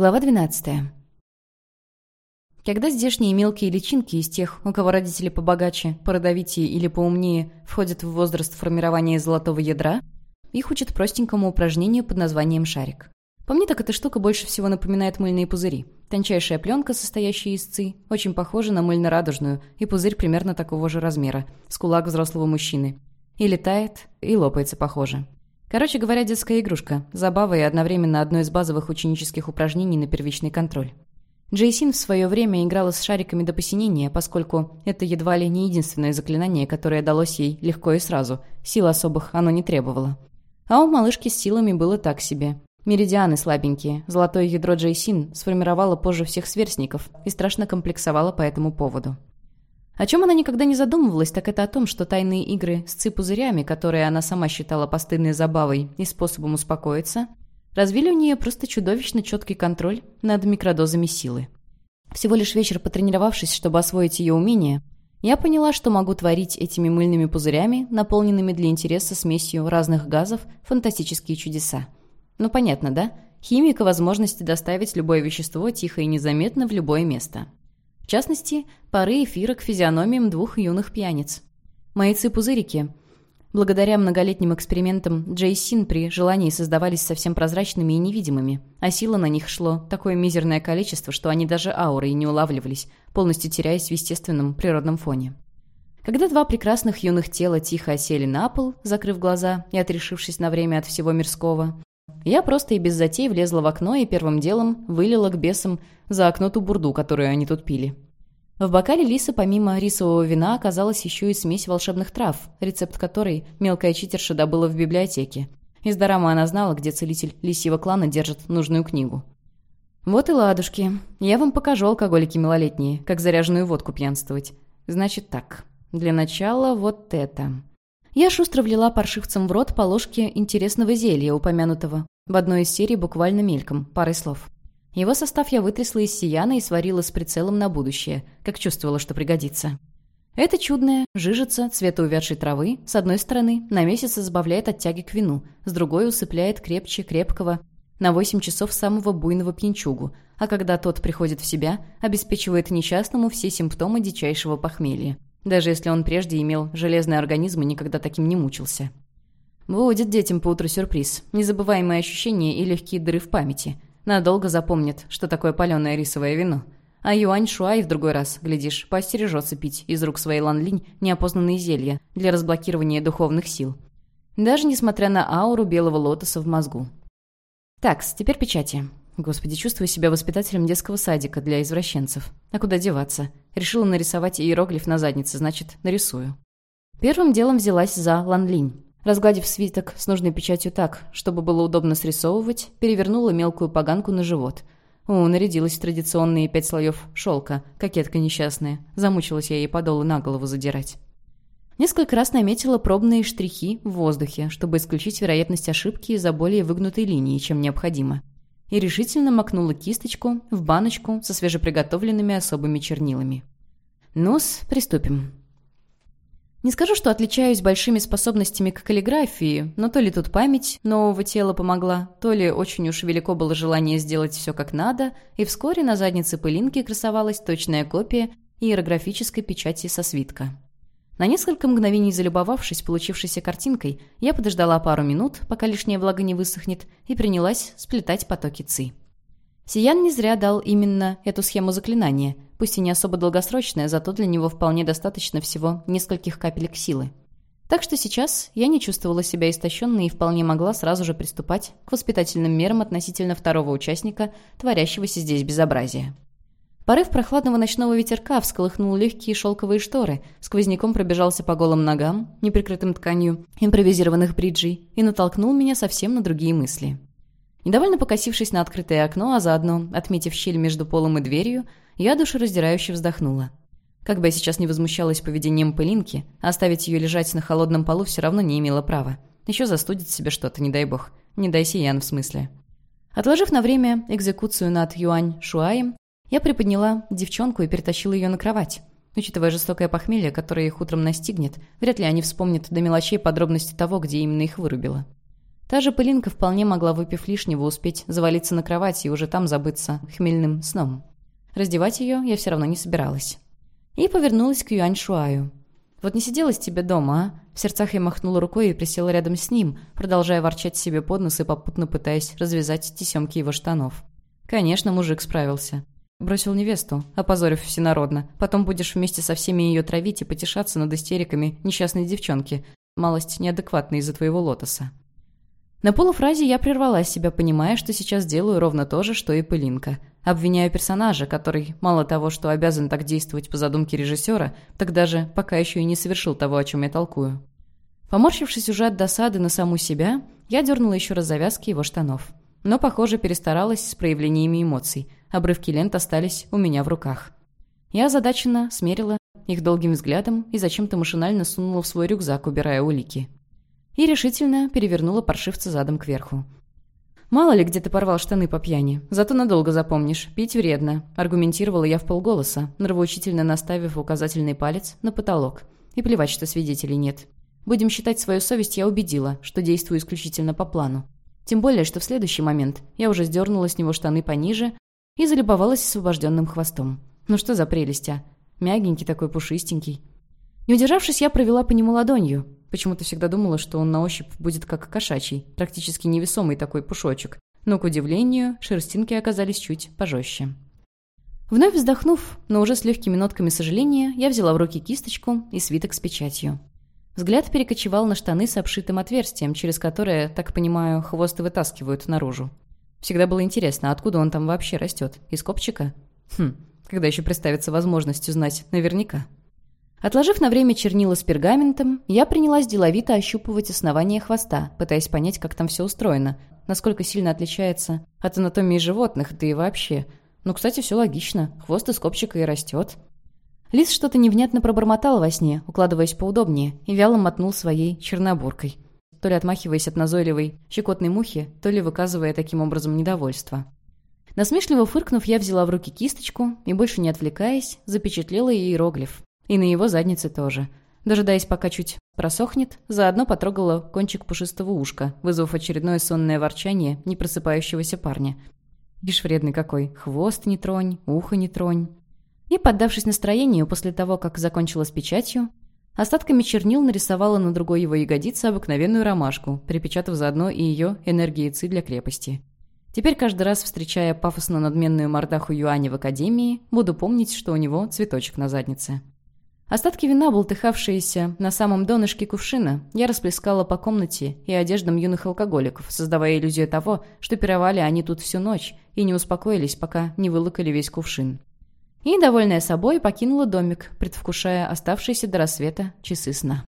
Глава 12. Когда здешние мелкие личинки из тех, у кого родители побогаче, породовитее или поумнее, входят в возраст формирования золотого ядра, их учат простенькому упражнению под названием шарик. По мне так эта штука больше всего напоминает мыльные пузыри. Тончайшая пленка, состоящая из ци, очень похожа на мыльно-радужную, и пузырь примерно такого же размера, с кулак взрослого мужчины. И летает, и лопается похоже. Короче говоря, детская игрушка, забава и одновременно одно из базовых ученических упражнений на первичный контроль. Джейсин в свое время играла с шариками до посинения, поскольку это едва ли не единственное заклинание, которое далось ей легко и сразу, сил особых оно не требовало. А у малышки с силами было так себе. Меридианы слабенькие, золотое ядро Джейсин сформировало позже всех сверстников и страшно комплексовало по этому поводу. О чем она никогда не задумывалась, так это о том, что тайные игры с ци-пузырями, которые она сама считала постыдной забавой и способом успокоиться, развили у нее просто чудовищно четкий контроль над микродозами силы. Всего лишь вечер потренировавшись, чтобы освоить ее умение, я поняла, что могу творить этими мыльными пузырями, наполненными для интереса смесью разных газов, фантастические чудеса. Ну понятно, да? Химика возможности доставить любое вещество тихо и незаметно в любое место. В частности, пары эфира к физиономиям двух юных пьяниц. Мои пузырики Благодаря многолетним экспериментам Джейсин при желании создавались совсем прозрачными и невидимыми, а сила на них шло такое мизерное количество, что они даже аурой не улавливались, полностью теряясь в естественном природном фоне. Когда два прекрасных юных тела тихо осели на пол, закрыв глаза и отрешившись на время от всего мирского, я просто и без затей влезла в окно и первым делом вылила к бесам за окно ту бурду, которую они тут пили. В бокале Лисы помимо рисового вина оказалась еще и смесь волшебных трав, рецепт которой мелкая читерша добыла в библиотеке. Из Дорамы она знала, где целитель лисьего клана держит нужную книгу. «Вот и ладушки. Я вам покажу, алкоголики малолетние, как заряженную водку пьянствовать. Значит так. Для начала вот это». Я шустро влила паршивцам в рот по ложке интересного зелья, упомянутого в одной из серий буквально мельком, парой слов. Его состав я вытрясла из сияна и сварила с прицелом на будущее, как чувствовала, что пригодится. Это чудное, жижица цвета увядшей травы, с одной стороны, на месяц избавляет от тяги к вину, с другой усыпляет крепче крепкого, на 8 часов самого буйного пьянчугу, а когда тот приходит в себя, обеспечивает несчастному все симптомы дичайшего похмелья даже если он прежде имел железный организм и никогда таким не мучился. Будет детям поутру сюрприз, незабываемые ощущения и легкие дыры в памяти. Надолго запомнят, что такое паленое рисовое вино. А Юань Шуай в другой раз, глядишь, поостережется пить из рук своей Ланлинь неопознанные зелья для разблокирования духовных сил. Даже несмотря на ауру белого лотоса в мозгу. Такс, теперь печати. Господи, чувствую себя воспитателем детского садика для извращенцев. А куда деваться? Решила нарисовать иероглиф на заднице, значит, нарисую. Первым делом взялась за ланлинь. Разгладив свиток с нужной печатью так, чтобы было удобно срисовывать, перевернула мелкую поганку на живот. О, нарядилась в традиционные пять слоев шелка, кокетка несчастная. Замучилась я ей подолы на голову задирать. Несколько раз наметила пробные штрихи в воздухе, чтобы исключить вероятность ошибки из-за более выгнутой линии, чем необходимо и решительно макнула кисточку в баночку со свежеприготовленными особыми чернилами. Ну-с, приступим. Не скажу, что отличаюсь большими способностями к каллиграфии, но то ли тут память нового тела помогла, то ли очень уж велико было желание сделать все как надо, и вскоре на заднице пылинки красовалась точная копия иерографической печати со свитка. На несколько мгновений залюбовавшись получившейся картинкой, я подождала пару минут, пока лишняя влага не высохнет, и принялась сплетать потоки ци. Сиян не зря дал именно эту схему заклинания, пусть и не особо долгосрочная, зато для него вполне достаточно всего нескольких капелек силы. Так что сейчас я не чувствовала себя истощенной и вполне могла сразу же приступать к воспитательным мерам относительно второго участника, творящегося здесь безобразия. Порыв прохладного ночного ветерка всколыхнул легкие шелковые шторы, сквозняком пробежался по голым ногам, неприкрытым тканью импровизированных бриджей, и натолкнул меня совсем на другие мысли. Недовольно покосившись на открытое окно, а заодно отметив щель между полом и дверью, я душераздирающе вздохнула. Как бы я сейчас не возмущалась поведением пылинки, оставить ее лежать на холодном полу все равно не имела права. Еще застудит себе что-то, не дай бог. Не дай сиян в смысле. Отложив на время экзекуцию над Юань Шуаем, я приподняла девчонку и перетащила ее на кровать. Учитывая жестокое похмелье, которое их утром настигнет, вряд ли они вспомнят до мелочей подробности того, где именно их вырубило. Та же пылинка вполне могла, выпив лишнего, успеть завалиться на кровать и уже там забыться хмельным сном. Раздевать ее я все равно не собиралась. И повернулась к Юань Шуаю. «Вот не сиделась тебе дома, а?» В сердцах я махнула рукой и присела рядом с ним, продолжая ворчать себе под нос и попутно пытаясь развязать тесемки его штанов. Конечно, мужик справился. Бросил невесту, опозорив всенародно. Потом будешь вместе со всеми ее травить и потешаться над истериками несчастной девчонки, малость неадекватной из-за твоего лотоса. На полуфразе я прервала себя, понимая, что сейчас делаю ровно то же, что и Пылинка. Обвиняю персонажа, который мало того, что обязан так действовать по задумке режиссера, так даже пока еще и не совершил того, о чем я толкую. Поморщившись уже от досады на саму себя, я дернула еще раз завязки его штанов. Но, похоже, перестаралась с проявлениями эмоций. Обрывки лент остались у меня в руках. Я озадаченно смерила их долгим взглядом и зачем-то машинально сунула в свой рюкзак, убирая улики и решительно перевернула паршивца задом кверху. «Мало ли, где ты порвал штаны по пьяни. Зато надолго запомнишь. Пить вредно», — аргументировала я в полголоса, нравоучительно наставив указательный палец на потолок. «И плевать, что свидетелей нет. Будем считать свою совесть, я убедила, что действую исключительно по плану. Тем более, что в следующий момент я уже сдернула с него штаны пониже и залюбовалась освобожденным хвостом. Ну что за прелесть, а? Мягенький такой, пушистенький. Не удержавшись, я провела по нему ладонью, Почему-то всегда думала, что он на ощупь будет как кошачий, практически невесомый такой пушочек. Но, к удивлению, шерстинки оказались чуть пожестче. Вновь вздохнув, но уже с легкими нотками сожаления, я взяла в руки кисточку и свиток с печатью. Взгляд перекочевал на штаны с обшитым отверстием, через которое, так понимаю, хвост вытаскивают наружу. Всегда было интересно, откуда он там вообще растет? Из копчика? Хм, когда еще представится возможность узнать наверняка. Отложив на время чернила с пергаментом, я принялась деловито ощупывать основание хвоста, пытаясь понять, как там все устроено, насколько сильно отличается от анатомии животных, да и вообще. Ну, кстати, все логично, хвост из копчика и растет. Лис что-то невнятно пробормотал во сне, укладываясь поудобнее, и вяло мотнул своей чернобуркой, то ли отмахиваясь от назойливой щекотной мухи, то ли выказывая таким образом недовольство. Насмешливо фыркнув, я взяла в руки кисточку и, больше не отвлекаясь, запечатлела иероглиф, и на его заднице тоже. Дожидаясь, пока чуть просохнет, заодно потрогала кончик пушистого ушка, вызвав очередное сонное ворчание не просыпающегося парня. Ишь вредный какой. Хвост не тронь, ухо не тронь. И, поддавшись настроению после того, как закончила с печатью, остатками чернил нарисовала на другой его ягодице обыкновенную ромашку, припечатав заодно и ее энергиеци для крепости. Теперь каждый раз, встречая пафосно-надменную мордаху Юаня в академии, буду помнить, что у него цветочек на заднице. Остатки вина, болтыхавшиеся на самом донышке кувшина, я расплескала по комнате и одеждам юных алкоголиков, создавая иллюзию того, что пировали они тут всю ночь и не успокоились, пока не вылокали весь кувшин. И, довольная собой, покинула домик, предвкушая оставшиеся до рассвета часы сна.